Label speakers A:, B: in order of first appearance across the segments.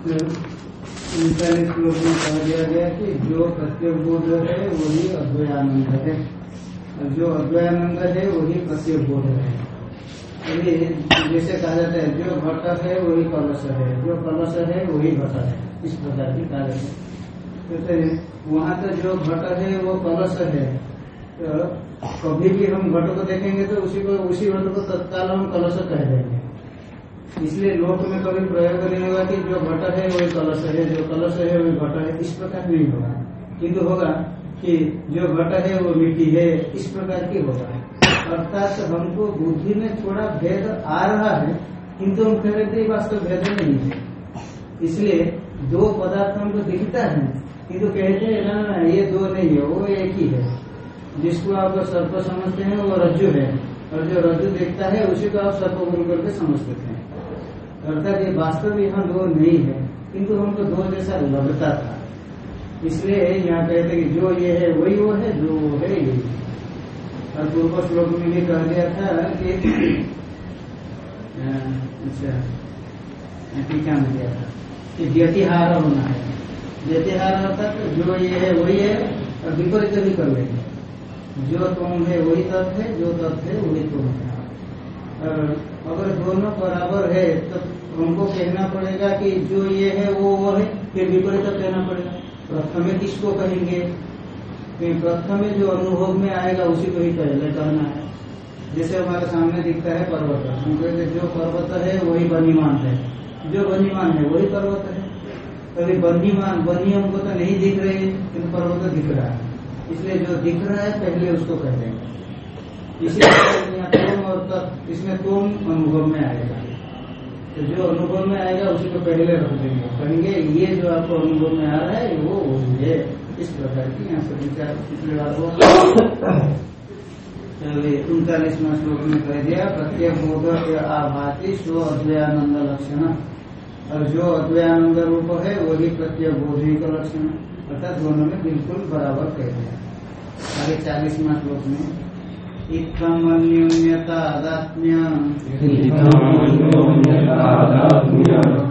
A: श्लोक में कह दिया गया कि जो प्रत्येक बोध है वही अद्वयानंद है और जो अद्वयानंद है वही है जैसे कहा जाता है जो घट है वही कलश है जो कलश है वही घट है इस प्रकार की कार्य है कहते हैं वहाँ तो जो घट है वो कलश है तो कभी भी हम घट को देखेंगे तो उसी को उसी घट को तत्काल हम कलश कह देंगे इसलिए लोक में कभी प्रयोग नहीं होगा कि जो घट है वही कलश है, जो कलश है वही घट है। इस प्रकार नहीं होगा। किंतु होगा कि जो घट है वो मिट्टी है, इस प्रकार की होगा। अर्थात हमको बुद्धि में थोड़ा भेद आ रहा है, किंतु हम कह रहे वास्तव भेद नहीं है। इसलिए दो पदार्थ हमको दिखता है, किंतु कहते हैं, ना ना, ये दो नहीं है, वो एक ही है। जिसको आप सर्प समझते हैं, वो रज्जु है। और जो रज्जु देखता है, उसी को आप सर्प बोल करके समझते हैं। अर्थात ये वास्तव यहाँ दो नहीं है, किंतु हमको दो जैसा लगता था। इसलिए यहाँ कहते कि जो ये है, वही वो है, जो वो है, ये। और पूर्व श्लोक में भी कह दिया था कि अच्छा टीका में दिया था? कि व्यतिहार होना है। व्यतिहार अर्थात जो ये है, वही है, और विपरीत भी कर लेंगे। जो तुम है, वही तत्व है, जो तत्व है, वही तुम है। और अगर दोनों बराबर है तो हमको कहना पड़ेगा कि जो ये है, वो वो है, फिर विपरीत कहना पड़ेगा। प्रथम किसको कहेंगे? प्रथम जो अनुभव में आएगा, उसी को ही पहले कहना है। जैसे हमारे सामने दिखता है पर्वत। हम कहते जो पर्वत है, वही बनीमान है। जो बनीमान है, वही पर्वत है। कभी बनीमान, बनी हमको तो नहीं दिख रही किंतु पर्वत दिख रहा है। इसलिए जो दिख रहा है, पहले उसको कह देंगे। इसी तुम और तब इसमें तुम अनुभव में आएगा। तो जो अनुभव में आएगा, उसी को पहले रख देंगे। कहेंगे, ये जो आपको अनुभव में आ रहा है, वो वही है इस प्रकार की यहाँ से विचार पिछले बार हुआ। उनतालीसवा श्लोक में कह दिया, प्रत्येक बोध आभाती स्व अद्वयानंद लक्षण। और जो अद्वयानंद रूप है, वही प्रत्येक बोधि का लक्षण। अर्थात दोनों में बिल्कुल बराबर कह दिया। आगे चालीसवा श्लोक में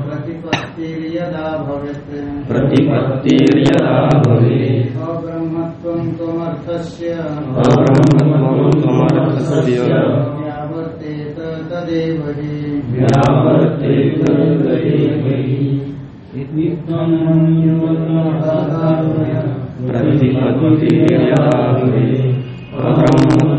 A: प्रतिपत्तिर्यदा भवेत्।
B: प्रतिपत्तिर्यदा भवेत्।
A: अब्रह्मत्वं त्वमर्थस्य।
B: अब्रह्मत्वं त्वमर्थस्य।
A: व्यावर्तेत तदेव हि।
B: व्यावर्तेत तदेव हि। प्रतिपत्तिर्यदा भवेत्। अब्रह्मत्वं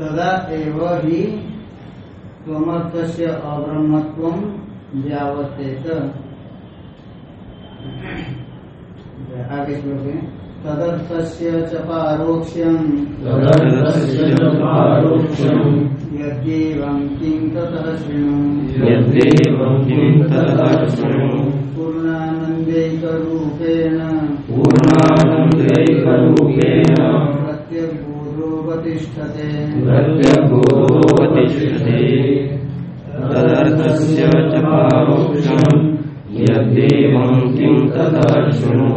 A: तदा एव हि त्वमर्थस्य अब्रह्मत्वं आगे श्लोक। है तदर्थस्य च पारोक्ष्यम्। यद्येवं किं ततः शृणु। पूर्णानन्दैकरूपेण।
B: पूर्णानन्दैकरूपेण।
A: प्रत्यग्बोधोपतिष्ठते
B: प्रत्यग्बोधोपतिष्ठते तदर्थस्य च पारोक्षम्। यद्देवं किं ततः शृणु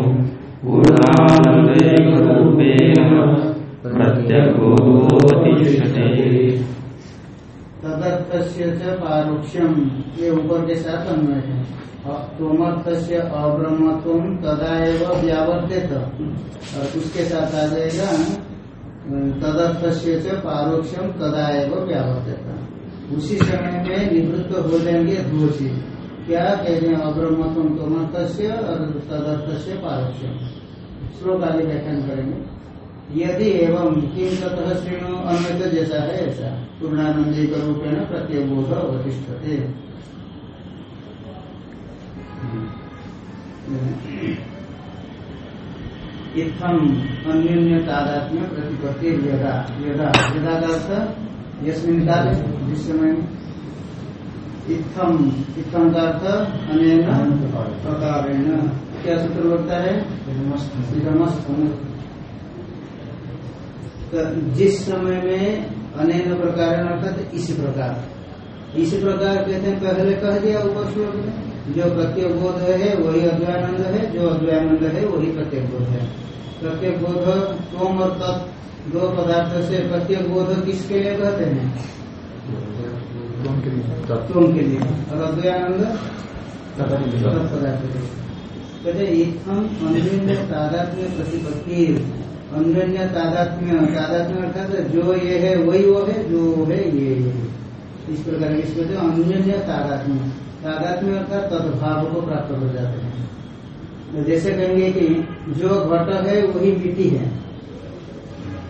B: पूर्णानन्दैकरूपेण प्रत्यग्बोधोपतिष्ठते
A: तदर्थस्य च पारोक्ष्यम ये ऊपर के साथ अन्वय। है तोमर्थस्य अब्रह्मत्व तदा एव व्यावर्तित। और उसके साथ आ जाएगा। तदर्थस्य च पारोक्ष्यम तदा एव व्यावर्तित उसी समय में निवृत्त हो जाएँगे दो चीज़ क्या कहते हैं अब्रह्मत्व? तोमर्थस्य और तदर्थस्य पारोक्ष्यम श्लोक आगे व्याख्यान करेंगे। यदि एवं किम ततः श्रेणु अन्य तो जैसा है ऐसा। पूर्णानंदी रूपेण प्रत्यबोध अवतिष्ठते। इत्थम अन्योन्य तादात्म्य प्रतिपत्ति यदा यदा यदा जिस समय इत्थम इत्थम अनेन प्रकारेण। क्या सूत्र बोलता है? तो जिस समय में अनेन प्रकार अर्थात इसी प्रकार। इसी प्रकार कहते हैं, पहले कह दिया ऊपर श्लोक में जो प्रत्येक बोध है वही अद्वैनंद है जो अद्वयानंद है वही प्रत्येक बोध है। प्रत्येक बोध तोम और तत् दो पदार्थ से प्रत्येक बोध किसके लिए कहते हैं? तुम के लिए। और अद्वैनंद तत् पदार्थ के लिए। कहते इत्थम अन्य तादात्म्य प्रतिपत्ति। अन्य तादात्म्य तादात्म्य अर्थात जो ये है वही वो है जो वो है ये ये है। इस प्रकार अन्य तादात्म्य। तादात्म्य अर्थात तदभाव को प्राप्त हो जाते हैं। तो जैसे कहेंगे कि जो घट है, वही मिट्टी है।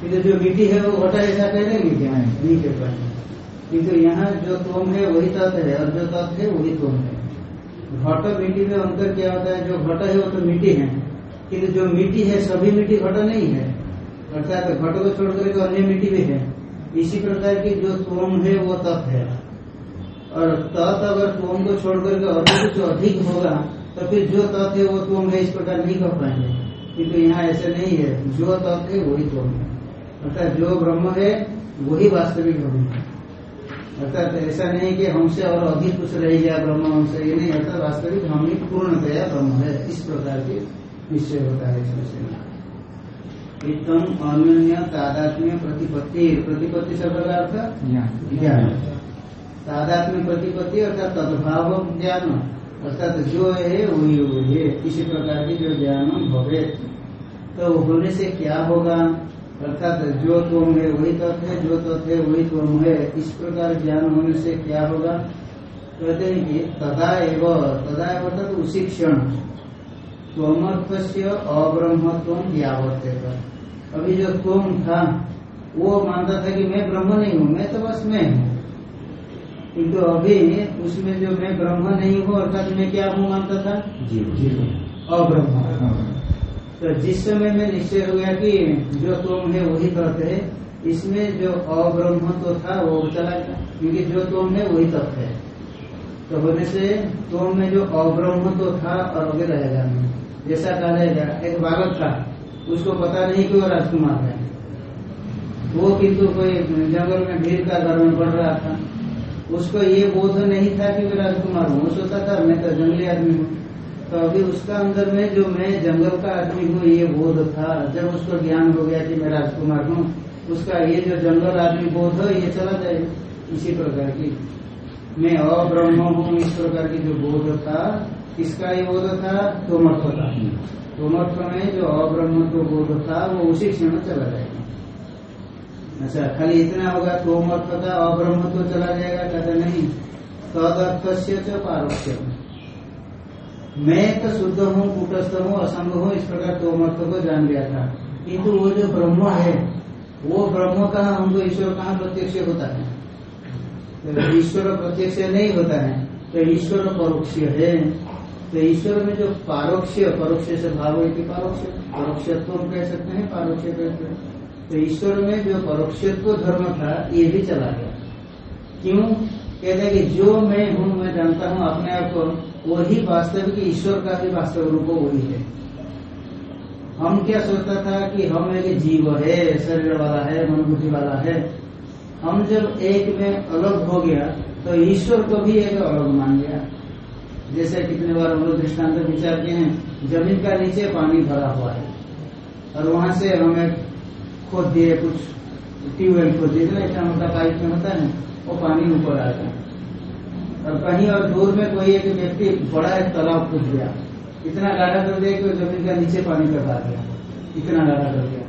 A: किंतु जो मिट्टी है, वो घटा ऐसा कह देंगे क्या नहीं कह पाएँगे। किंतु यहाँ जो तोम है, वही तत्व है, और जो तत्व है, वही तोम है। घट मिट्टी में अंतर क्या होता है? जो घट है, वो तो मिट्टी है। किंतु जो मिट्टी है, सभी मिट्टी घट नहीं है। अर्थात घट को छोड़ करके अन्य मिट्टी भी है। इसी प्रकार की जो तोम है, वो तत्व है। और तत् अगर तोम को छोड़ करके और कुछ अधिक होगा तो फिर जो तत्व है वो तोम है इस प्रकार नहीं कह पाएँगे। किंतु यहाँ ऐसे नहीं है। जो तत्व है वही तोम है। अर्थात जो ब्रह्म है वही वास्तविक ब्रह्म है। अर्थात ऐसा नहीं कि हमसे और अधिक कुछ रह गया ब्रह्म हमसे ये नहीं। अर्थात वास्तविक हम ही पूर्णतया ब्रह्म है। इस प्रकार के निश्चय होता है इस विषय में एकदम अन्य तादात्म्य प्रतिपत्ति। प्रतिपत्ति शब्द का अर्थ? ज्ञान। तादात्म्य प्रतिपत्ति अर्थात तदभाव ज्ञान। अर्थात जो है, वही वही है। इसी प्रकार की जो ज्ञान भवे। तो होने से क्या होगा? अर्थात जो तुम है, वही तत्व है। जो तत्व है, वही तुम है। इस प्रकार ज्ञान होने से क्या होगा? कहते हैं कि तदा एवं तदा अर्थात उसी क्षण। त्वमर्थ से अब्रह्मत्व ज्ञावर्त अभी जो तुम था, वो मानता था कि मैं ब्रह्म नहीं हूँ, मैं तो बस मैं हूँ। किंतु अभी उसमें जो मैं ब्रह्म नहीं हूँ अर्थात मैं क्या हूँ मानता था? अब्रह्म। तो जिस समय में निश्चय हो गया कि जो तुम है वही तत्व है। इसमें जो अब्रह्म तो था वो चला गया। क्योंकि जो तुम है वही तत्व है। तो होने से तुम में जो अब्रह्म तो था और आगे रहेगा नहीं जैसा कहा जाएगा एक बालक था। उसको पता नहीं कि वो राजकुमार है। वो किंतु कोई जंगल में भीड़ का घर में पढ़ रहा था। उसको ये बोध नहीं था कि मैं राजकुमार हूँ वो सोचता था मैं तो जंगली आदमी हूँ। तो अभी उसका अंदर में जो मैं जंगल का आदमी हूँ ये बोध था। जब उसको ज्ञान हो गया कि मैं राजकुमार हूँ उसका ये जो जंगल आदमी बोध है ये चला जाएगा इसी प्रकार की मैं अब्रह्म हूँ इस प्रकार की जो बोध था किसका ये बोध था? तोमर्थ का। तोमर्थ में जो अब्रह्म तो बोध था वो उसी क्षण चला जाएगा। अच्छा खाली इतना होगा तोमर्थ का अब्रह्म तो चला जाएगा, कहते नहीं। तदर्थ से पारोक्ष मैं तो शुद्ध हूँ, कूटस्थ हूँ, असंग हूँ, इस प्रकार तोमर्थ को जान लिया था। किंतु वो जो ब्रह्म है, वो ब्रह्म का हमको ईश्वर कहाँ प्रत्यक्ष होता है। तो ईश्वर प्रत्यक्ष नहीं होता है तो ईश्वर परोक्ष है। तो ईश्वर में जो पारोक्ष, परोक्ष से भाव है कि पारोक्ष? परोक्षत्व कह सकते हैं, पारोक्ष कहते हैं। तो ईश्वर में जो परोक्षत्व धर्म था, ये भी चला गया। क्यों? कहते हैं कि जो मैं हूँ, मैं जानता हूँ अपने आप को, वही वास्तविक ईश्वर का भी वास्तव रूप वही है। हम क्या सोचता था कि हम एक जीव है, शरीर वाला है, मनोबुद्धि वाला है। हम जब एक में अलग हो गया तो ईश्वर को भी एक अलग मान लिया जैसे कितने बार हम लोग दृष्टांत विचार किए हैं, ज़मीन का नीचे पानी भरा हुआ है, और वहाँ से हमें खोद दिए कुछ ट्यूबवेल खोद दिए ना इतना मोटा पाइप में होता है वो पानी ऊपर आ गया और कहीं और दूर में कोई एक व्यक्ति बड़ा एक तालाब खोद गया इतना गाढ़ा कर दिया कि ज़मीन का नीचे पानी आ गया। इतना गाढ़ा कर दिया।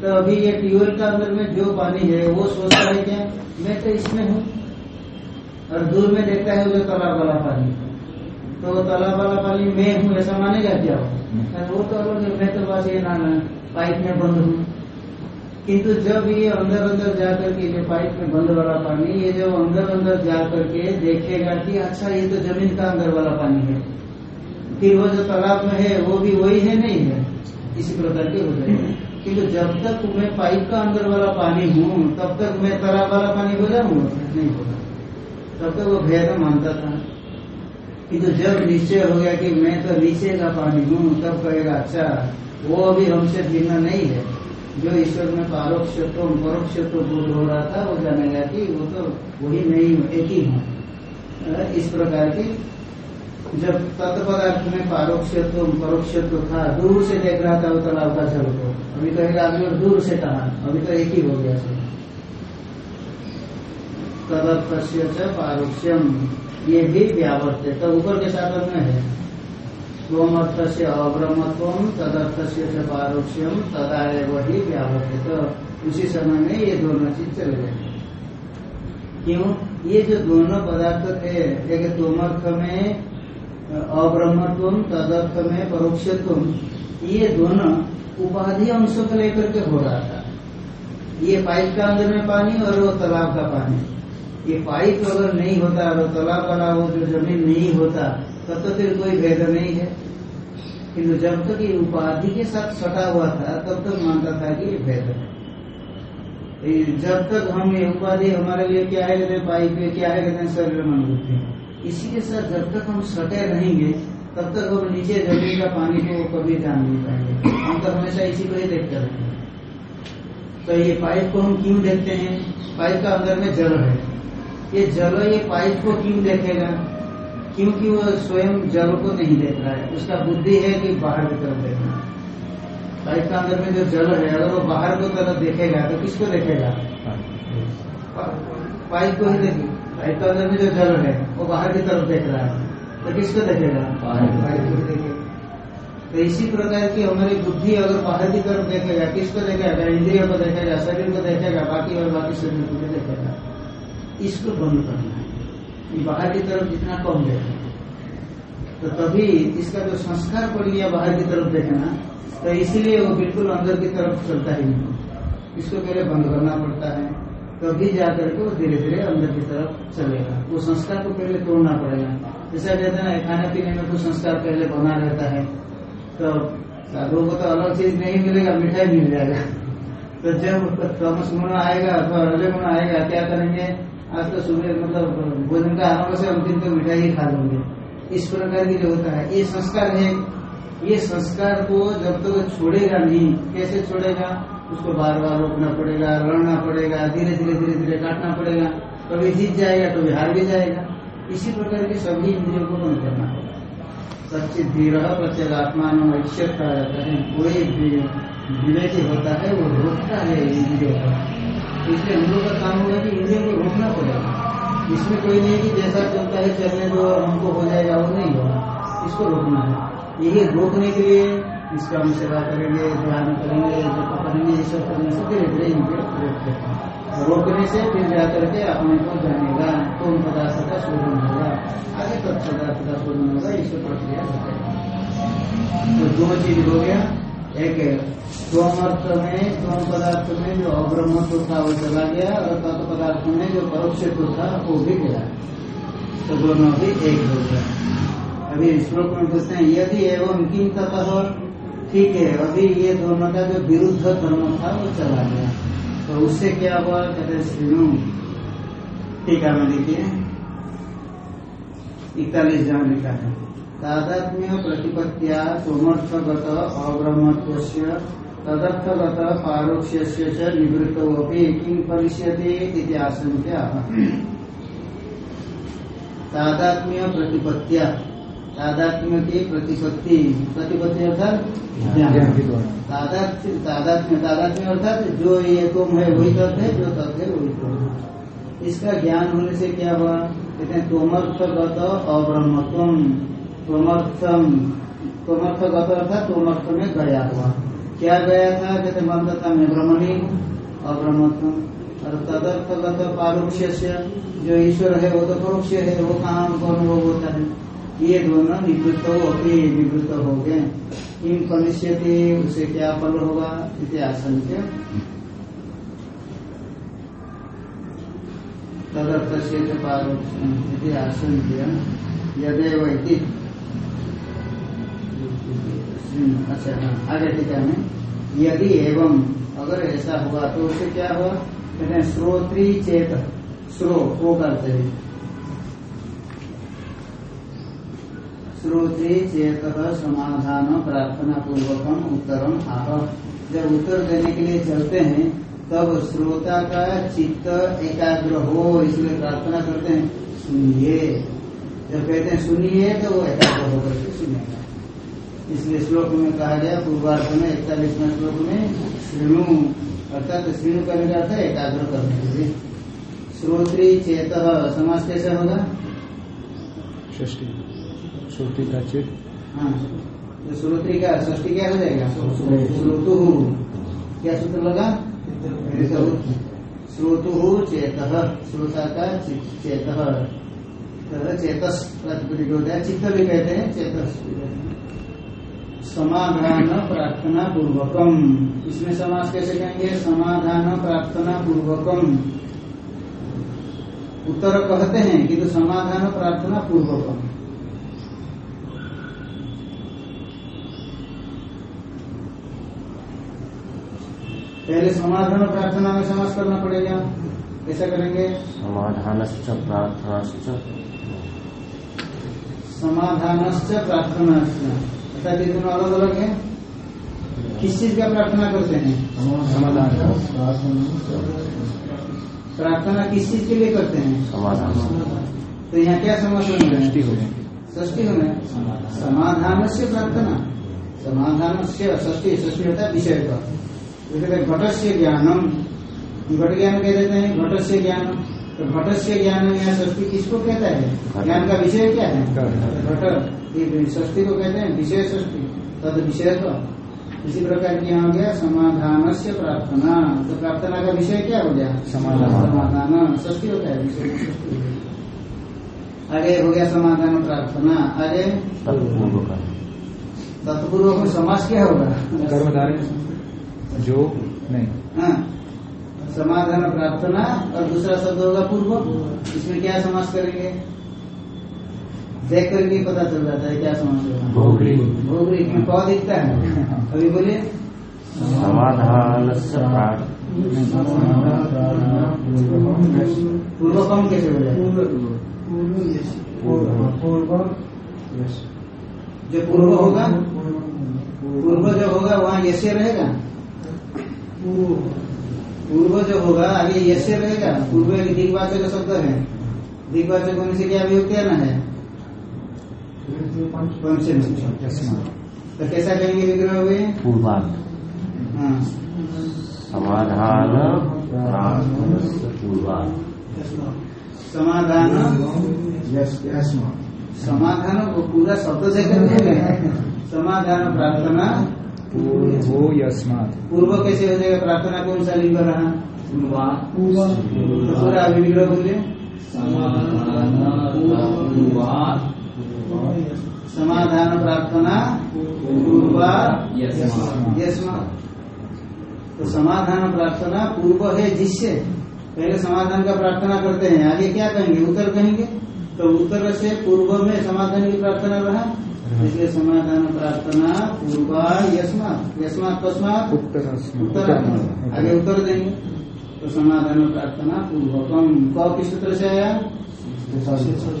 A: तो अभी ये ट्यूबवेल का अंदर में जो पानी है वो सोचता है क्या मैं तो इसमें हूँ। और दूर में देखता है वो जो तालाब वाला पानी। तो वो तालाब वाला पानी मैं हूँ ऐसा मानेगा क्या वो? वो तो अलग मैं तो बस ये ना पाइप में बंद हूँ। किंतु जब ये अंदर अंदर जाकर के जो पाइप में बंद वाला पानी ये जब अंदर अंदर जा करके देखेगा कि अच्छा ये तो ज़मीन का अंदर वाला पानी है। फिर वो जो तालाब में है वो भी वही है नहीं है? इसी प्रकार के हो जाएगा। किंतु जब तक मैं पाइप का अंदर वाला पानी हूँ तब तक मैं तालाब वाला पानी हो जाऊँगा? नहीं होगा तब तक वो भेद मानता था। किंतु जब निश्चय हो गया कि मैं तो नीचे का पानी हूँ तब कहेगा अच्छा वो अभी हमसे भिन्न नहीं है। जो ईश्वर में पारोक्षत्व परोक्षत्व बोध हो रहा था, वो जानेगा कि वो तो वही नहीं, एक ही हूँ। इस प्रकार की जब तत्पदार्थ में पारोक्षत्व परोक्षत्व था, दूर से देख रहा था वो तालाब का जल को। अभी कहेगा आदमी और दूर से कहा, अभी तो एक ही हो गया सब। तदर्थ पारोक्ष्यम। ये भी व्यावर्त है तो ऊपर के साथ में है। स्वम अर्थ से अब्रह्मत्व तदर्थ से पारोक्ष्यम तदा वही व्यावर्त है तो उसी समय में ये दोनों चीज़ चले गए क्यों? ये जो दोनों पदार्थ थे, एक तोमर्थ में, अब्रह्मत्व, तदर्थ में परोक्षत्व, ये दोनों उपाधि अंशों को लेकर के हो रहा था। ये पाइप का अंदर में पानी और वो तालाब का पानी। ये पाइप अगर नहीं होता और तालाब वाला वो जो ज़मीन नहीं होता तब तो फिर कोई भेद नहीं है। किंतु जब तक ये उपाधि के साथ सटा हुआ था, तब तक मानता था कि ये भेद है। जब तक हम ये उपाधि हमारे लिए क्या है, कहते पाइप क्या है, कहते शरीर मन बुद्धि इसी के साथ जब तक हम सटे रहेंगे, तब तक हम नीचे ज़मीन का पानी को कभी जान नहीं पाएँगे। हम तो हमेशा इसी को ही देखते रहेंगे तो ये पाइप को हम क्यों देखते हैं? पाइप का अंदर में जल है। ये जल ये पाइप को क्यों देखेगा? क्योंकि वो स्वयं जल को नहीं देख रहा है। उसका बुद्धि है कि बाहर की तरफ़ देखना। पाइप का अंदर में जो जल है अगर वो बाहर को तरफ़ देखेगा तो किसको देखेगा? पाइप को ही देखेगा पाइप के अंदर में जो जल है वो बाहर की तरफ़ देख रहा है। तो किसको देखेगा? पाइप को ही देखेगा तो इसी प्रकार की हमारी बुद्धि अगर बाहर की तरफ़ देखेगा किसको देखेगा? इंद्रियों को देखेगा शरीर को देखेगा बाकी और बाकी शरीर को भी देखेगा। इसको बंद करना है। बाहर की तरफ़ जितना कम देखेगा तो तभी इसका जो संस्कार पड़ गया बाहर की तरफ़ देखना तो इसीलिए वो बिल्कुल अंदर की तरफ़ चलता ही नहीं। इसको पहले बंद करना पड़ता है, तभी तो जाकर के वो धीरे धीरे अंदर की तरफ़ चलेगा। वो संस्कार को पहले तोड़ना पड़ेगा। जैसा कहते हैं खाने पीने में कुछ संस्कार पहले बना रहता है। तो साधुओं को तो अलग चीज़ नहीं मिलेगा, मिठाई मिल जाएगा। तो जब तमस गुण आएगा अथवा रज गुण आएगा, क्या करेंगे? आज तो सुबह मतलब भोजन का आरंभ से दिन तो मिठाई ही खा लेंगे। इस प्रकार की जो होता है, ये संस्कार है। ये संस्कार को जब तक तो छोड़ेगा नहीं, कैसे छोड़ेगा? उसको बार बार रोकना पड़ेगा, लड़ना पड़ेगा धीरे धीरे धीरे धीरे काटना पड़ेगा। कभी जीत जाएगा, कभी हार भी जाएगा। इसी प्रकार के सभी इंद्रियों को बंद करना पड़ेगा। सच्चित धीर प्रत्येगात्मान ईश्वर कहा जाता है कोई विवेकी होता है, वो रोकता है इंद्रियों को। इसलिए हम लोग का काम होगा कि इंद्रियों को रोकना पड़ेगा। इसमें कोई नहीं कि जैसा चलता है, चलने दो हमको हो जाएगा, वो नहीं होगा। इसको रोकना है। यही रोकने के लिए इसका हम सेवा करेंगे, ध्यान करेंगे जो करेंगे, ये सब करने से धीरे धीरे इनके रोकते हैं। रोकने से फिर जाकर के अपने को जानेगा तो उन पदार्थ का शोधन होगा, आगे तक पदार्थ का शोधन होगा, इस प्रक्रिया तो दो चीज़ हो गया। एक स्वमर्थ में स्वम पदार्थ में जो अब्रह्मत्व था वो चला गया और तत्व पदार्थ में जो परोक्ष था वो भी गया। तो दोनों भी एक हो गया। अभी श्लोक में पूछते हैं, यदि एवं किम ततः? ठीक है, अभी ये दोनों का जो विरुद्ध धर्म था वो चला गया। तो उससे क्या हुआ? कहते श्रीनु टीका में देखिए। इकतालीस जहाँ लिखा है। तादात्म्य प्रतिपत्तिया सोमर्थगत अब्रह्मत्व तदर्थगत पारोक्ष्य से निवृत्त किं फलिष्यते आशंका तादात्म्य प्रतिपत्तिया तादात्म्य की प्रतिपत्ति प्रतिपत्ति अर्थात तादात्म्य तादात्म्य अर्थात जो ये तुम है वही तत्व है जो तत्व है वही तुम इसका ज्ञान होने से क्या हुआ? कहते हैं तोमर्थगत अब्रह्मत्व तोमर्थगत अर्थात तोमर्थ में गया हुआ क्या गया था कहते मंत्रता में ब्रह्मणी अब्रह्मत्व और तदर्थगत पारोक्ष्य जो ईश्वर है, वो तो परोक्ष है, वो कहाँ उनको अनुभव होता है। ये दोनों निवृत्त हो अभी निवृत्त हो गए। इन कनिष्यति उसे क्या फल होगा? इति आशंक्य। तदर्थ से आशंक्य। यदेव हम्म, अच्छा हाँ आगे ठीक है यदि एवं अगर ऐसा हुआ तो उसे क्या हुआ? कहते हैं, श्रोत्री चेत, श्रो, वो करते हैं। श्रोत्री चेत समाधान प्रार्थना पूर्वक उत्तर आह। जब उत्तर देने के लिए चलते हैं, तब श्रोता का चित्त एकाग्र हो, इसलिए प्रार्थना करते हैं, सुनिए। जब कहते हैं, सुनिए तो वो एकाग्र होकर के सुनेगा। इसलिए श्लोक में कहा गया पूर्वार्थ में इकतालीसवें श्लोक में श्रेणु अर्थात श्रेणु करने का अर्थ एकाग्र करने के लिए श्रोत्री चेत समाज कैसे होगा
C: षष्टी श्रुति का चित
A: हाँ तो श्रोत्री का षष्टी क्या हो जाएगा श्रोतु क्या सूत्र लगा श्रोतु चेत श्रोता का चेत चेतस प्रातिपदिक होता है चित्त भी कहते हैं चेतस भी कहते हैं समाधान प्रार्थना पूर्वकम इसमें समाज कैसे कहेंगे समाधान प्रार्थना पूर्वकम उत्तर कहते हैं कि तो समाधान प्रार्थना पूर्वकम पहले समाधान प्रार्थना में समाज करना पड़ेगा। कैसा करेंगे?
B: समाधान प्रार्थना
A: समाधान प्रार्थना ये दोनों अलग अलग है? किस चीज़ का प्रार्थना करते हैं?
C: समाधान।
A: प्रार्थना किस चीज़ के लिए करते हैं?
B: समाधान।
A: तो यहाँ क्या समस्या हो रहा
C: षष्टी
A: है
C: हो
A: षष्टी हो समाधान। से प्रार्थना। समाधान से षष्टी षष्टी होता है विषय का। घट से ज्ञानम। घट ज्ञान कह देते हैं घट से ज्ञान तो घट से ज्ञान यहाँ षष्टी किसको कहता है? ज्ञान का विषय क्या है? घट ये षष्टी को कहते हैं विषय षष्टी तद विषय तो इसी प्रकार की हो गया समाधान से प्रार्थना। तो प्रार्थना का विषय क्या हो गया?
C: समाधान।
A: समाधान। षष्टी होता है विषय हो आगे हो गया समाधान प्रार्थना। आगे?
B: तत्पूर्व
A: समाज क्या होगा?
C: कर्मधारय। जो नहीं।
A: हाँ। समाधान प्रार्थना और दूसरा शब्द होगा पूर्व। इसमें क्या समास करेंगे? देख करके पता चल जाता है क्या समास होगा।
B: भोगली
A: भोगरी में कौ दिखता है? अभी बोलिए।
B: समाधान
A: पूर्व कम कैसे हो जाएगा? जो पूर्व होगा पूर्व। जो होगा वहाँ यश्य रहेगा? पूर्व जो होगा आगे यश्य रहेगा। पूर्व एक दिग्वाचक शब्द है। दिग्वाचक होने से क्या अभियुक्त आना है? तो कैसा कहेंगे विग्रह हुए?
B: पूर्वार्थ
A: हाँ।
B: समाधान पूर्वार्थ
A: समाधान। समाधान को पूरा शब्द से करके समाधान प्रार्थना।
C: पूर्वो यस्मात्।
A: पूर्व कैसे हो जाएगा? प्रार्थना कौन सा लिंग रहा? तो पूरा अभी विग्रह बोलिए। समाधान प्रार्थना पूर्वा यस्मात्। तो समाधान प्रार्थना पूर्व है जिससे। पहले समाधान का प्रार्थना करते हैं। आगे क्या कहेंगे? उत्तर कहेंगे? तो उत्तर से पूर्व में समाधान की प्रार्थना रहा। इसलिए समाधान प्रार्थना पूर्वा यस्मात् यस्मात् तस्मात्
C: उत्तर
A: आगे उत्तर देंगे। तो समाधान प्रार्थना पूर्वकम कौ किस सूत्र से आया?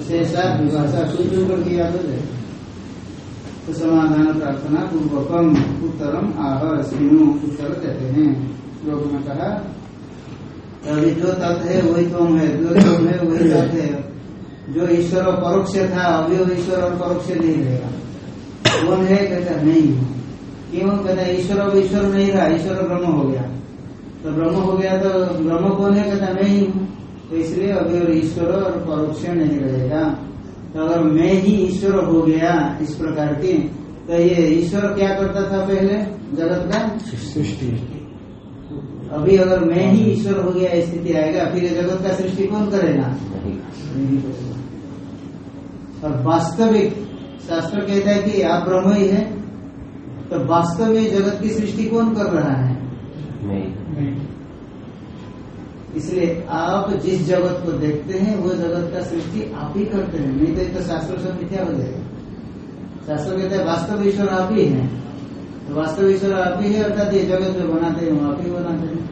A: शेषा विभाषा सूत्र ऊपर किया तो तो समाधान प्रार्थना पूर्वकम उत्तरम आह श्रीनु उत्तर देते हैं। श्लोक ने कहा अभी जो तत्व है वही तुम है? जो तुम है वही तत्व है। जो ईश्वर परोक्ष था, अभी वो ईश्वर और परोक्ष नहीं रहेगा। कौन है? कहता, नहीं क्यों? कहता, ईश्वर अब ईश्वर नहीं रहा, ईश्वर ब्रह्म हो गया। तो ब्रह्म हो गया तो ब्रह्म कौन है? कहता, मैं हूँ। तो इसलिए अभी और ईश्वर और परोक्ष नहीं रहेगा। तो अगर मैं ही ईश्वर हो गया इस प्रकार की तो ये ईश्वर क्या करता था पहले? जगत का?
C: सृष्टि।
A: अभी अगर मैं ही ईश्वर हो गया स्थिति आएगा फिर जगत का सृष्टि कौन करेगा। और वास्तविक शास्त्र कहता है कि आप ब्रह्म ही है तो वास्तव में जगत की सृष्टि कौन कर रहा है।
B: नहीं।
A: इसलिए आप जिस जगत को देखते हैं वो जगत का सृष्टि आप ही करते हैं। नहीं तो तो शास्त्र सब मिथ्या हो जाएगा? शास्त्र कहते हैं वास्तव ईश्वर आप ही है। तो वास्तव ईश्वर आप ही है अर्थात ये जगत जो बनाते हैं आप ही बनाते हैं।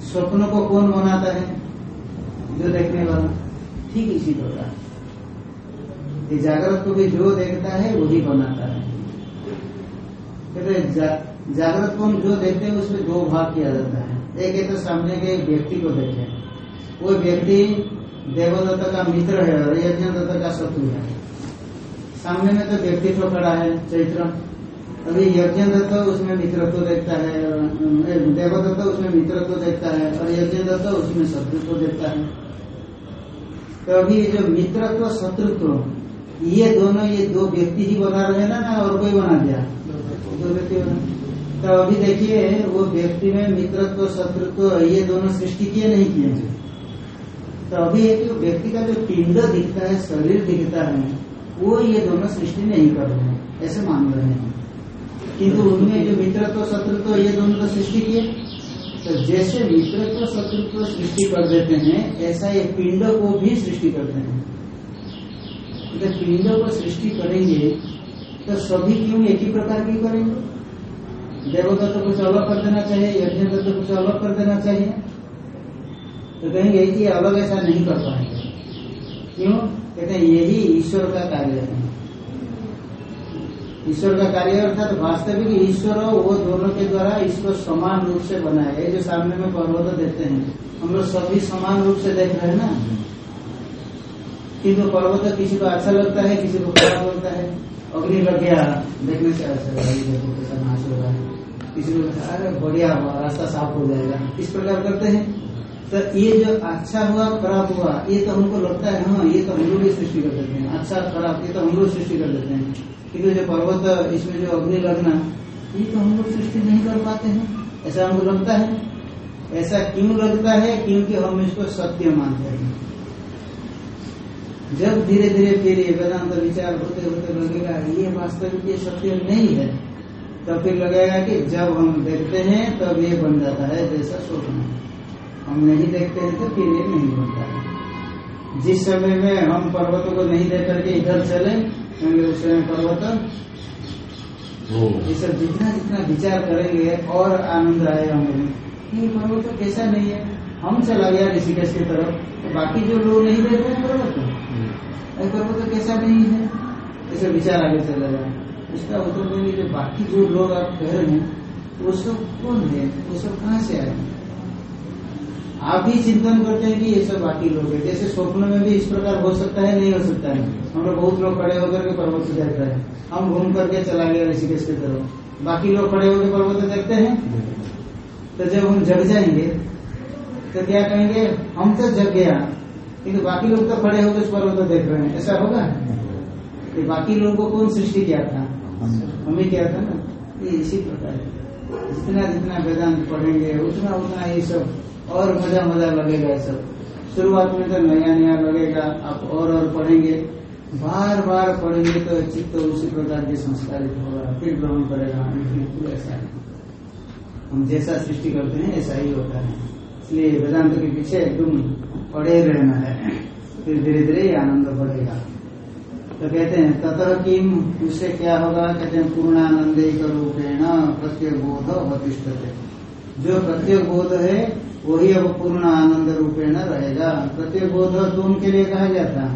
A: स्वप्नों को कौन बनाता है? जो देखने वाला। ठीक इसी प्रकार। ये जागृत को भी जो देखता है वही बनाता है। कहते जा, जागृत को हम जो देखते हैं उसमें दो भाग किया जाता है। एक है तो सामने के एक व्यक्ति को देखे। वो व्यक्ति देवदत्त का मित्र है और यज्ञ का शत्रु है। सामने में तो व्यक्तित्व खड़ा है चैत्र अभी यज्ञ दत्त उसमें मित्रत्व देखता है देवदत्त उसमें मित्रत्व देखता है, और यज्ञ दत्त उसमें शत्रुत्व देखता है। तो अभी जो मित्रत्व, शत्रुत्व, ये दोनों, ये दो व्यक्ति ही बना रहे ना ना और कोई बना दिया? दो व्यक्ति बना तो अभी देखिए, वो व्यक्ति में मित्रत्व, शत्रुत्व, ये दोनों सृष्टि किए नहीं किए तो अभी एक व्यक्ति का जो पिंड दिखता है, शरीर दिखता है, वो ये दोनों सृष्टि नहीं कर रहे हैं, ऐसे मान रहे हैं। किंतु उनमें जो मित्रत्व शत्रुत्व ये दोनों तो सृष्टि किए। तो जैसे मित्रत्व शत्रुत्व सृष्टि कर देते हैं, ऐसा ये पिंड को भी सृष्टि करते हैं। जब पिंड को सृष्टि करेंगे तो सभी क्यों एक ही प्रकार की करेंगे? देवता तो कुछ अलग कर देना चाहिए, यज्ञ तो कुछ अलग कर देना चाहिए। तो कहेंगे कि अलग ऐसा नहीं कर पाएँगे। क्यों? कहते हैं यही ईश्वर का कार्य है। ईश्वर का कार्य अर्थात तो वास्तविक ईश्वर वो दोनों के द्वारा इसको समान रूप से बनाया है। जो सामने में पर्वत देखते हैं, हम लोग सभी समान रूप से देख रहे हैं ना? किंतु पर्वत किसी को अच्छा लगता है, किसी को खराब लगता है। अग्नि लग गया, देखने से अच्छा लगा देखो कैसा नाश हो रहा है। किसी को अरे बढ़िया हुआ, रास्ता साफ़ हो जाएगा। इस प्रकार करते हैं। तो ये जो अच्छा हुआ, खराब हुआ, ये तो हमको लगता है हाँ ये तो हम लोग सृष्टि कर देते हैं। अच्छा खराब, ये तो हम लोग सृष्टि कर देते हैं। किंतु जो पर्वत, इसमें जो अग्नि लगना, ये तो हम लोग सृष्टि नहीं कर पाते हैं। ऐसा हमको लगता है? ऐसा क्यों लगता है? क्योंकि हम इसको सत्य मानते हैं। जब धीरे धीरे फिर ये वेदांत विचार होते होते लगेगा, ये वास्तविक ये सत्य नहीं है। तब फिर लगेगा कि जब हम देखते हैं, तब ये बन जाता है, जैसा स्वप्न। हम नहीं देखते हैं तो फिर ये नहीं बनता है। जिस समय में हम पर्वतों को नहीं देख करके इधर चले पर्वत ये सब जितना जितना विचार करेंगे और आनंद आएगा हमें ये पर्वत तो कैसा नहीं है। हम चला गया ऋषिकेश की तरफ़ तो बाकी जो लोग नहीं देख रहे हैं पर्वत ये पर्वत तो कैसा नहीं है। ऐसे विचार आगे चला जाए उसका उत्तर देंगे जो बाकी जो लोग आप कह रहे हैं वो सब कौन है? वो सब कहाँ से आए आप ही चिंतन करते हैं कि ये सब बाकी लोग है। जैसे स्वप्न में भी इस प्रकार हो सकता है, नहीं हो सकता है। हम लोग बहुत लोग खड़े होकर के पर्वत से देखते हैं। हम घूम करके चला गया ऋषिकेश की तरफ़। बाकी लोग खड़े होकर पर्वत देखते हैं? तो जब हम जग जाएँगे तो क्या कहेंगे? हम तो जग गया किंतु बाकी लोग तो खड़े होकर पर्वत देख रहे हैं। ऐसा होगा? कि बाकी लोगों को कौन सृष्टि किया था? हमें किया था ना? ये इसी प्रकार जितना जितना वेदांत पढ़ेंगे, उतना उतना ये सब और मज़ा मज़ा लगेगा सब। शुरुआत में तो नया नया लगेगा, आप और और पढ़ेंगे। बार बार पढ़ेंगे तो चित्त उसी प्रकार के संस्कारित होगा, फिर ग्रहण करेगा बिल्कुल ऐसा है हम जैसा सृष्टि करते हैं, ऐसा ही होता है। इसलिए वेदांत के पीछे एकदम पड़े रहना है। फिर धीरे धीरे आनंद बढ़ेगा। तो कहते हैं, ततः किम, उससे क्या होगा? कहते हैं, पूर्णानंद रूपेण प्रत्येक बोध अवतिष्ठते। जो प्रत्येक बोध है वही अब पूर्ण आनंद रूपेण रहेगा। प्रत्येक बोध तो उनके लिए कहा गया था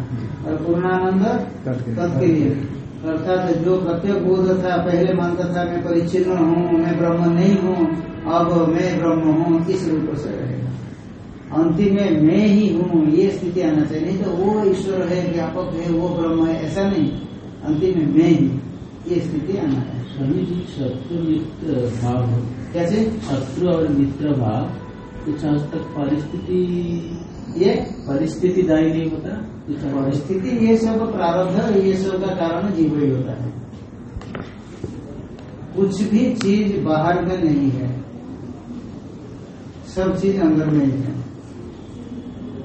A: और पूर्णानंद तत्के लिए। अर्थात जो प्रत्येक बोध था पहले मानता था मैं परिचिन्न हूँ मैं ब्रह्म नहीं हूँ अब मैं ब्रह्म हूँ इस रूप से रहेगा। अंतिम में मैं ही हूँ ये स्थिति आना चाहिए। नहीं तो वो ईश्वर है व्यापक है वो ब्रह्म है ऐसा नहीं। अंतिम में मैं ही ये स्थिति आना है
B: शत्रु मित्र भाव
A: कैसे?
B: शत्रु और मित्र भाव कुछ आज तक परिस्थिति
A: ये?
B: परिस्थिति दायी नहीं होता। कुछ
A: परिस्थिति ये सब प्रारब्ध ये सब का कारण जीव ही होता है। कुछ भी चीज़ बाहर में नहीं है। सब चीज़ अंदर में ही है।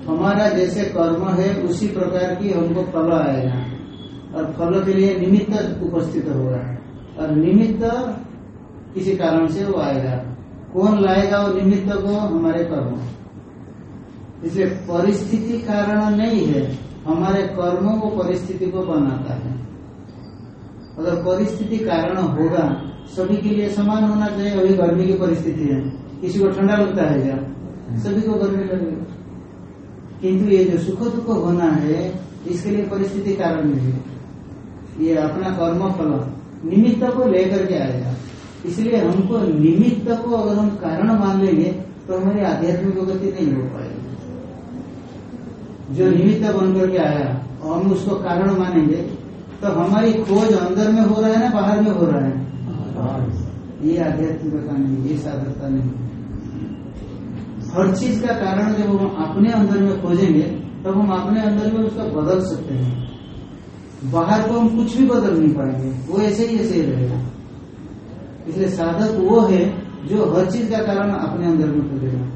A: हमारा जैसे कर्म है उसी प्रकार की हमको फल आएगा और फल के लिए निमित्त उपस्थित होगा और निमित्त किसी कारण से वो आएगा। कौन लाएगा वो निमित्त को? हमारे कर्म। इसलिए परिस्थिति कारण नहीं है। हमारे कर्मों को परिस्थिति को बनाता है। अगर परिस्थिति कारण होगा, सभी के लिए समान होना चाहिए अभी गर्मी की परिस्थिति है। किसी को ठंडा लगता है क्या? सभी को गर्मी लगेगा किंतु ये जो सुख दुख होना है, इसके लिए परिस्थिति कारण नहीं है। ये अपना कर्म फल निमित्त को लेकर के आएगा। इसलिए हमको निमित्त को अगर हम कारण मान लेंगे तो हमारी आध्यात्मिक गति नहीं हो पाएगी। जो निमित्त बन करके आया, और हम उसको कारण मानेंगे तो हमारी खोज अंदर में हो रहा है ना, बाहर में हो रहा है? ये आध्यात्मिकता नहीं, ये साधकता नहीं। हर चीज़ का कारण जब हम अपने अंदर में खोजेंगे, तब हम अपने अंदर में उसका बदल सकते हैं। बाहर को हम कुछ भी बदल नहीं पाएँगे, वो ऐसे ही ऐसे ही रहेगा। इसलिए साधक वो है जो हर चीज़ का कारण अपने अंदर में खोजेगा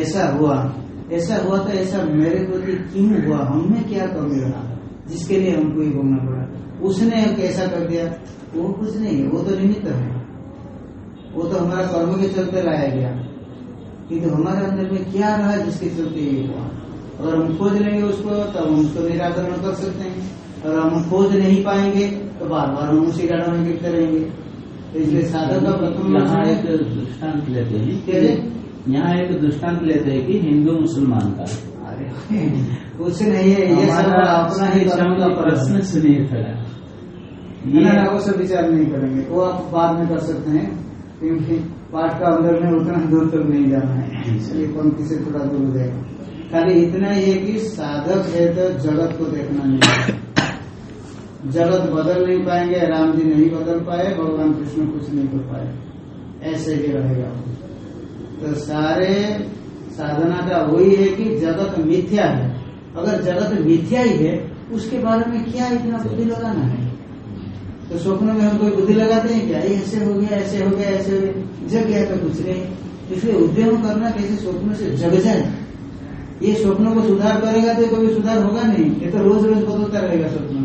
A: ऐसा हुआ। ऐसा हुआ तो ऐसा मेरे प्रति क्यों हुआ? हमने क्या कमी रहा? जिसके लिए हमको ये भोगना पड़ा। उसने कैसा कर दिया। वो कुछ नहीं है। वो तो निमित्त है। वो तो हमारा कर्म के चलते लाया गया। किंतु हमारे अंदर में क्या रहा जिसके चलते ये हुआ? अगर हम खोज लेंगे उसको तो हम उसको निराकरण कर सकते हैं। अगर हम खोज नहीं पाएँगे तो बार बार हम उसी गाढ़ा में गिरते रहेंगे। इसलिए साधक का प्रथम
B: यहाँ एक दृष्टांत लेते हैं। यहाँ एक दृष्टांत लेते हैं कि हिंदू मुसलमान का।
A: अरे कुछ नहीं है ये सब अपना ही कर्म का
B: प्रश्न सुनिए थोड़ा।
A: ये
B: ये
A: वो सब विचार नहीं करेंगे। वो आप बाद में कर सकते हैं क्योंकि पाठ का अंदर में उतना दूर तक नहीं जाना है। इसलिए पंक्ति से थोड़ा दूर हो। जाएगा खाली इतना ही है कि साधक है तो जगत को देखना नहीं है। जगत बदल नहीं पाएँगे, राम जी नहीं बदल पाए, भगवान कृष्ण कुछ नहीं कर पाए। ऐसे ही रहेगा। तो सारे साधना का वही है कि जगत मिथ्या है। अगर जगत मिथ्या ही है, उसके बारे में क्या इतना बुद्धि लगाना है? तो स्वप्न में हम कोई बुद्धि लगाते हैं क्या? ऐसे हो गया, ऐसे हो गया, ऐसे हो गया। जग गया तो कुछ नहीं। इसलिए उद्यम करना कैसे स्वप्न से जग जाए? ये स्वप्नों को सुधार करेगा तो कभी सुधार होगा नहीं। ये तो रोज रोज बदलता रहेगा स्वप्न।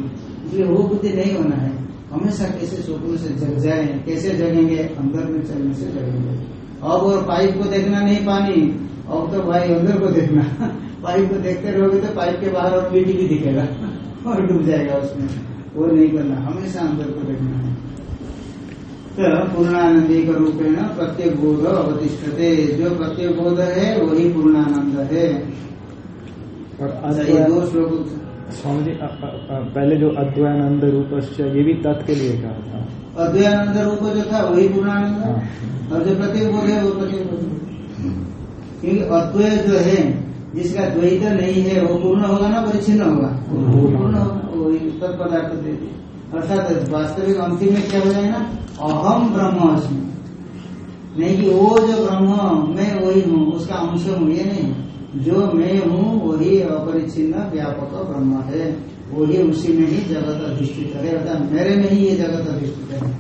A: इसलिए वो बुद्धि नहीं होना है। हमेशा कैसे स्वप्न से जग जाए कैसे जगेंगे अंदर में चलने से जगेंगे। अब और पाइप को देखना नहीं पानी अब तो भाई अंदर को देखना। पाइप को देखते रहोगे तो पाइप के बाहर और मिट्टी भी दिखेगा। और डूब जाएगा उसमें। वो नहीं करना हमेशा अंदर को देखना है। तो पूर्णानंदी का रूपेण प्रत्येक बोध अवतिष्ठते। जो प्रत्येक बोध है वही पूर्णानंद है।
C: और
A: अच्छा, ये दो श्लोक
C: स्वामी जी पहले जो अद्वैनंद रूप ये भी तत् के लिए कहा था
A: अद्वैयानंद रूप जो था वही पूर्णानंद
C: हाँ।
A: और जो प्रत्येक बोध है वो प्रत्येक है। क्योंकि अद्वैय जो है जिसका द्वैत नहीं है वो पूर्ण होगा ना परिचिन्न होगा
C: पूर्ण।
A: होगा वही तत्पदार्थ दे दी अर्थात वास्तविक अंतिम में क्या हो जाए ना अहम ब्रह्म नहीं कि वो जो ब्रह्म मैं वही हूँ उसका अंश हूँ ये नहीं जो मैं हूँ, वही अपरिचिन्न, व्यापक ब्रह्म है। वही उसी में ही जगत अधिष्ठित है, अर्थात मेरे में ही ये जगत अधिष्ठित है।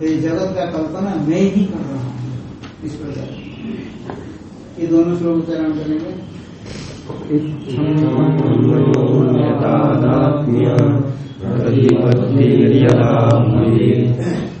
A: तो ये जगत का कल्पना मैं ही कर रहा हूँ। इस प्रकार। ये दोनों श्लोक उच्चारण करेंगे।
D: भवेत्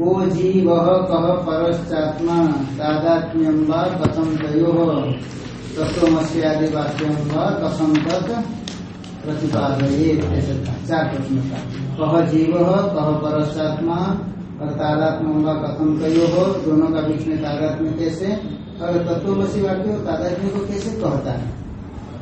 D: को
A: जीव कह परश्चात्मा? तादात्म्यम व कथम तयो? तत्वमस्यादि वाक्यम व कथम तक प्रतिपादये? चार प्रश्न था। कह जीव कह परश्चात्मा? और तादात्म्यम व कथम तयो? दोनों का बीच में तादात्म्य कैसे? और तत्वमसी वाक्य तादात्म्य को कैसे कहता है?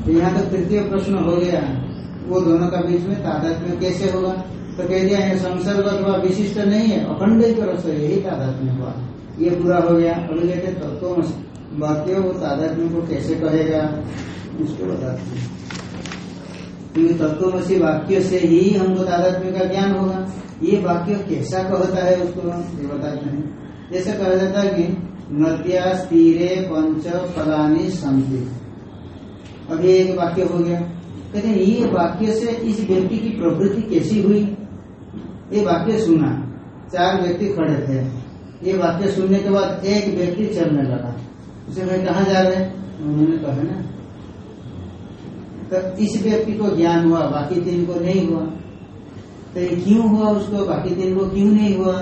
A: तो यहाँ तो तृतीय प्रश्न हो गया। वो दोनों का बीच में तादात्म्य कैसे होगा? तो कह दिया है, संसर्ग अथवा विशिष्ट नहीं है, अखंड ही रस यही तादात्म्य हुआ। ये पूरा हो गया अभी कहते तत्व वाक्य वो तादात्म्य को कैसे कहेगा? उसको बताते हैं। क्योंकि तत्वमसी वाक्य से ही हमको तादात्म्य का ज्ञान होगा। ये वाक्य कैसा कहता है उसको ये बताते हैं। जैसे कहा जाता है कि नद्या तीरे पंच फलानी संति अभी एक वाक्य हो गया। कहते ये वाक्य से इस व्यक्ति की प्रवृत्ति कैसी हुई? ये वाक्य सुना। चार व्यक्ति खड़े थे। ये वाक्य सुनने के बाद एक व्यक्ति चलने लगा। उसे भाई कहाँ जा रहे? उन्होंने कहा ना तो इस व्यक्ति को ज्ञान हुआ बाकी तीन को नहीं हुआ। तो ये क्यों हुआ उसको? बाकी तीन को क्यों नहीं हुआ?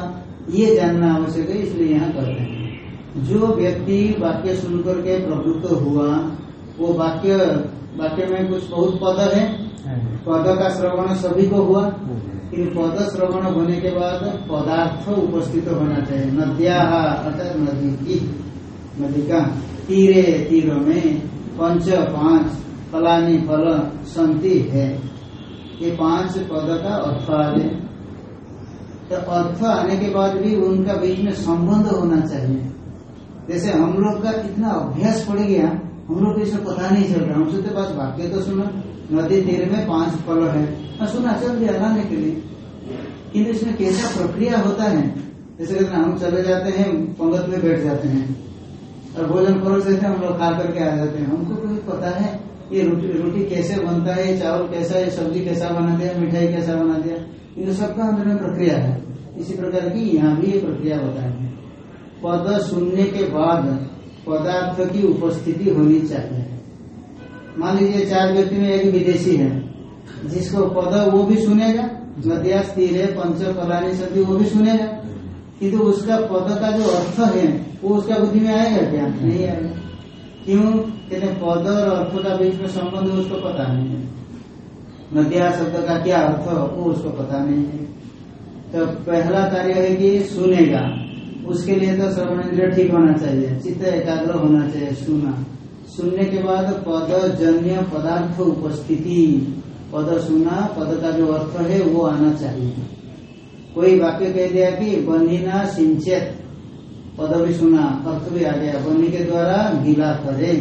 A: ये जानना आवश्यक है इसलिए यहाँ कर रहे हैं। जो व्यक्ति वाक्य सुनकर के प्रवृत्त हुआ वो वाक्य वाक्य में कुछ बहुत पद है। पद का श्रवण सभी को हुआ। फिर पद श्रवण होने के बाद पदार्थ उपस्थित होना चाहिए। नद्या अर्थात नदी की, नदी का तीरे तीरों में पंच, पाँच, फलानी फल, संति है। ये पाँच पद का अर्थ आ गए तो अर्थ आने के बाद भी उनका बीच में संबंध होना चाहिए। जैसे हम लोग का इतना अभ्यास पड़ गया लोग को इसमें पता नहीं चल रहा। हम सोचते पास वाक्य तो सुना। नदी तीर में पाँच फल है। हाँ, सुना चल दिया लाने के लिए। किंतु इसमें कैसा प्रक्रिया होता है? जैसे कहते हम चले जाते हैं पंगत में बैठ जाते हैं। और भोजन परोस देते हैं हम लोग खा करके आ जाते हैं। हमको कोई पता है ये रोटी रोटी कैसे बनता है चावल कैसा है सब्ज़ी कैसा बना दिया मिठाई कैसा बना दिया। इन सबका अंदर में प्रक्रिया है। इसी प्रकार की यहाँ भी ये प्रक्रिया बताएँगे पद सुनने के बाद पदार्थ की उपस्थिति होनी चाहिए। मान लीजिए चार व्यक्ति में एक विदेशी है, जिसको पद वो भी सुनेगा नदिया स्थिर है पंच, फलानी सभी वो भी सुनेगा। किंतु तो उसका पद का जो अर्थ है, वो उसका बुद्धि में आएगा क्या? नहीं आएगा। क्यों? कहते पद और अर्थ का बीच में संबंध उसको पता नहीं है। नदिया शब्द का क्या अर्थ वो उसको पता नहीं है। तो पहला कार्य है कि सुनेगा। उसके लिए तो श्रवण इंद्रिय ठीक होना चाहिए चित्त एकाग्र होना चाहिए सुना सुनने के बाद पद जन्य पदार्थ उपस्थिति। पद सुना पद का जो अर्थ है वो आना चाहिए। कोई वाक्य कह दिया कि बंधीना सिंचेत। पद भी सुना अर्थ भी आ गया। बनी के द्वारा गीला करे।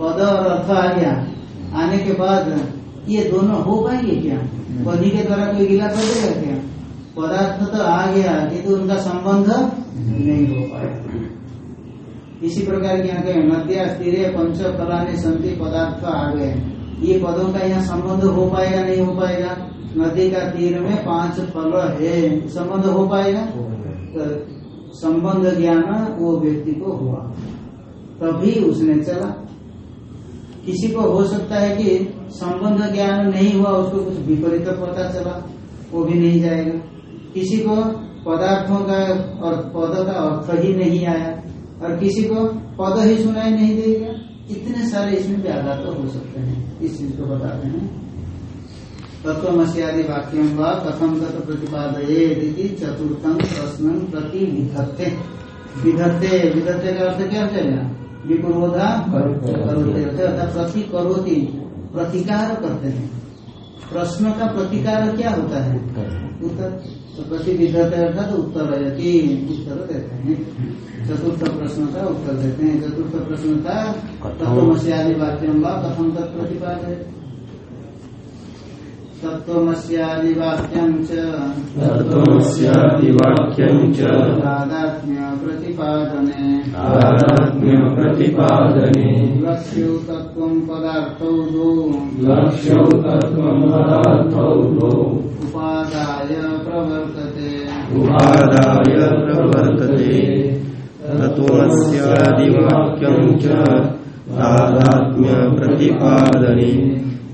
A: पद और अर्थ आ गया। आने के बाद ये दोनों हो पाएँगे क्या? बनी के द्वारा कोई गीला कर देगा क्या? पदार्थ तो आ गया किंतु उनका संबंध नहीं हो पाया। इसी प्रकार की यहाँ कहें नद्या स्थिर पंच फलाने संति पदार्थ आ गए ये पदों का यहाँ संबंध हो पाएगा नहीं हो पाएगा? नदी का तीर में पाँच फल है। संबंध हो पाएगा? तो संबंध ज्ञान वो व्यक्ति को हुआ। तभी उसने चला। किसी को हो सकता है कि संबंध ज्ञान नहीं हुआ उसको कुछ विपरीत पता चला वो भी नहीं जाएगा। किसी को पदार्थों का और पद का अर्थ ही नहीं आया, और किसी को पद ही सुनाई नहीं देगा इतने सारे इसमें व्याघात तो हो सकते हैं, इस चीज़ को बताते हैं। तत्वमस्यादि वाक्यम व कथम तत् प्रतिपादये चतुर्थम प्रश्न प्रति विधत्ते। विधत्ते विधत्ते का अर्थ क्या हो जाएगा विपुरोधा अर्थात प्रति करोती प्रतिकार करते हैं। प्रश्न का प्रतिकार क्या होता है? उत्तर। तो प्रति विधत्ते अर्थात उत्तर उत्तर देते हैं। चतुर्थ प्रश्न का उत्तर देते हैं। चतुर्थ प्रश्न का तत्वमस्यादि वाक्यम व कथम तत् प्रतिपादये तत्वमस्यादि वाक्यम च।
D: तत्त्वमस्यादि च।
A: तादात्म्य प्रतिपादने। लक्ष्यौ तत्त्वं पदार्थौ द्वौ
D: लक्ष्यौ तत्त्वं पदार्थौ द्वौ
A: उपादाय प्रवर्तते।
D: उपादाय प्रवर्तते। च।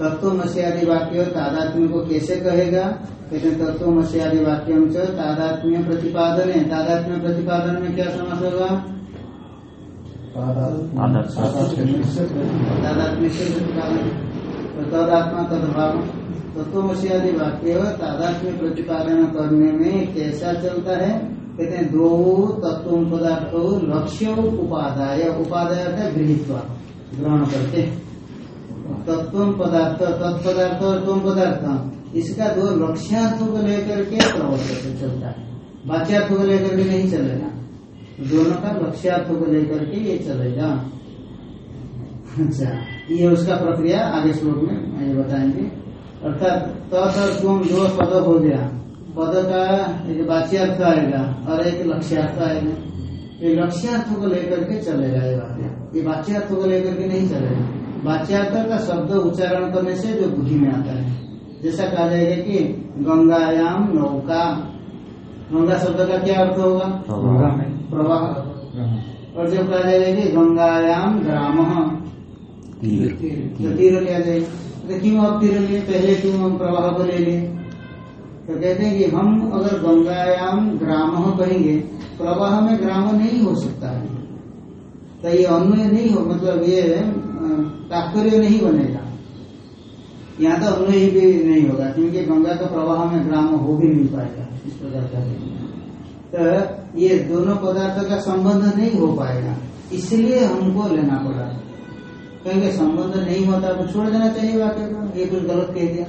A: तत्व मस्यादि वाक्य तादात्म्य को कैसे कहेगा? कहते हैं तत्व मस्यादि वाक्यम च तादात्म्य प्रतिपादन। है तादात्म्य प्रतिपादन में क्या समझ होगा? तादात्म्य। से प्रतिपादन। तो तदात्मा तदभाव। तत्वमस्यादि वाक्य तादात्म्य प्रतिपादन करने में कैसा चलता है? कहते हैं दो तत्व पदार्थ लक्ष्य उपादाय। उपादाय अर्थात गृहित्वा। ग्रहण करके तत्व पदार्थ, तत्पदार्थ और तुम पदार्थ। इसका दो लक्ष्यार्थों को लेकर के प्रवर्तन चलता है। वाच्यार्थों को लेकर के नहीं चलेगा। दोनों का लक्ष्यार्थों को लेकर के ये चलेगा। अच्छा ये उसका प्रक्रिया आगे श्लोक में ये बताएँगे। अर्थात तत् और तुम दो पद हो गया। पद का एक वाच्यार्थ आएगा और एक लक्ष्यार्थ आएगा। ये लक्ष्यार्थों को लेकर के चलेगा ये बात ये वाच्यार्थों को लेकर के नहीं चलेगा। वाच्यार्थ का शब्द उच्चारण करने से जो बुद्धि में आता है। जैसा कहा जाएगा कि गंगायाम नौका। गंगा शब्द का क्या अर्थ होगा? प्रवाह।
C: हाँ।
A: और जब कहा जाएगा कि गंगायाम ग्राम।
D: तीर।
A: तो तीर लिया जाएगा तो क्यों आप तीर लिए? पहले क्यों हम प्रवाह को ले लिए? तो कहते हैं कि हम अगर गंगायाम ग्राम कहेंगे प्रवाह में ग्राम नहीं हो सकता है। तो ये अन्वय नहीं हो मतलब ये तात्पर्य नहीं बनेगा यहाँ तो अन्वय भी नहीं होगा, क्योंकि गंगा का प्रवाह में ग्राम हो भी नहीं पाएगा इस प्रकार का तो ये दोनों पदार्थों का संबंध नहीं हो पाएगा, इसलिए हमको लेना पड़ा। क्योंकि संबंध नहीं होता तो छोड़ देना चाहिए वाक्य को, ये कुछ गलत कह दिया।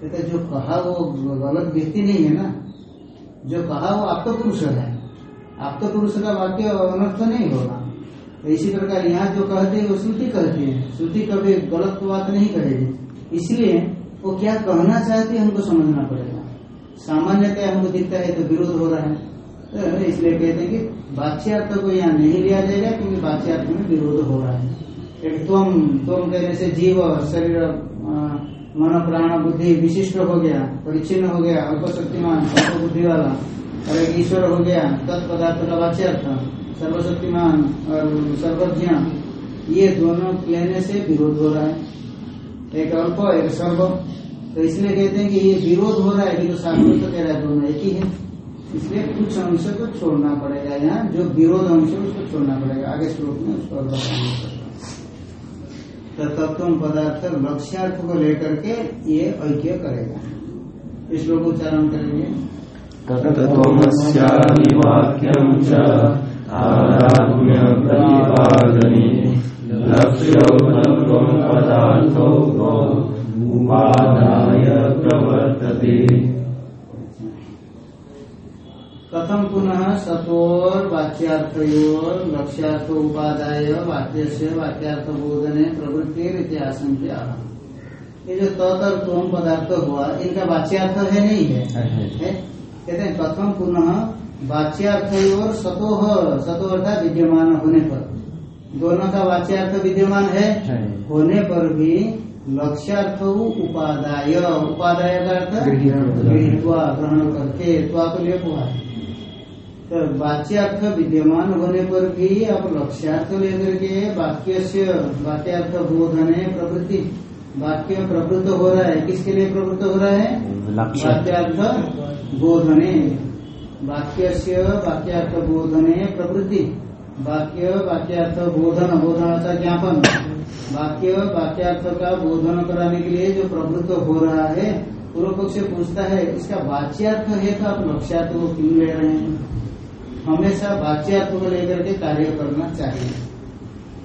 A: कहते जो कहा वो गलत व्यक्ति नहीं है ना। जो कहा वो आपका पुरुष है। आप तो पुरुष का वाक्य अनर्थ नहीं होगा। तो इसी प्रकार यहाँ जो कहते हैं, वो श्रुति कहती है। श्रुति कभी गलत बात नहीं कहेगी। इसलिए वो क्या कहना चाहती है, हमको समझना पड़ेगा। सामान्यतः हमको दिखता है तो विरोध हो रहा है। तो इसलिए कहते हैं कि वाच्यार्थ को यहाँ नहीं लिया जाएगा, क्योंकि वाच्यार्थ में विरोध हो रहा है। एक तुम तुम कहने से जीव, शरीर मन, प्राण, बुद्धि विशिष्ट हो गया परिचिन्न हो गया अल्प शक्तिमान बुद्धि वाला और एक ईश्वर हो गया, तत्पदार्थ का वाच्यार्थ सर्वशक्तिमान और सर्वज्ञ, ये दोनों लेने से विरोध हो रहा है। एक अल्प, एक सर्व। तो इसलिए कहते हैं कि ये विरोध हो रहा है कि तो शास्त्र तो कह रहा है, दोनों एक ही है। इसलिए कुछ अंश को छोड़ना पड़ेगा यहाँ, जो विरोध अंश है उसको छोड़ना पड़ेगा। आगे श्लोक में उसको तो तत्व पदार्थ लक्ष्यार्थ को लेकर के ये ऐक्य करेगा। इस श्लोक उच्चारण करेंगे।
D: प्रतिपादने उपादाय प्रवर्तते
A: कथम पुनः सतोर वाच्यार्थयोर लक्ष्यार्थ उपादाय वाक्य से वाक्यार्थ बोधने प्रवृत्ति इत्याशंक्या ये जो तत् और पदार्थ हुआ इनका वाच्यार्थ है नहीं। है? कहते हैं कथम पुनः वाच्यार्थयोर सतोह सतो अर्थात विद्यमान होने पर। दोनों का वाच्यार्थ विद्यमान है। होने पर भी लक्ष्यार्थ उपादाय। उपादाय का अर्थ
C: गृहीत।
A: गृहीत्वा, ग्रहण करके त्वा को लिए हुआ। तो वाच्यार्थ विद्यमान होने पर भी आप लक्ष्यार्थ लेकर के वाक्य से वाक्यार्थ बोधने प्रवृत्ति। वाक्य प्रवृत्त हो रहा है। किसके लिए प्रवृत्त हो रहा है? वाक्यार्थ बोधने। वाक्य से वाक्यार्थ बोधने प्रवृत्ति। वाक्य वाक्यर्थ बोधन बोधन अर्थात ज्ञापन। वाक्य वाक्यर्थ का बोधन कराने के लिए जो प्रवृत्त हो रहा है पूर्व पक्ष पूछता है, इसका वाच्यार्थ है तो आप लक्ष्यार्थ को क्यों ले रहे हैं? हमेशा वाच्यार्थ को लेकर के कार्य करना चाहिए।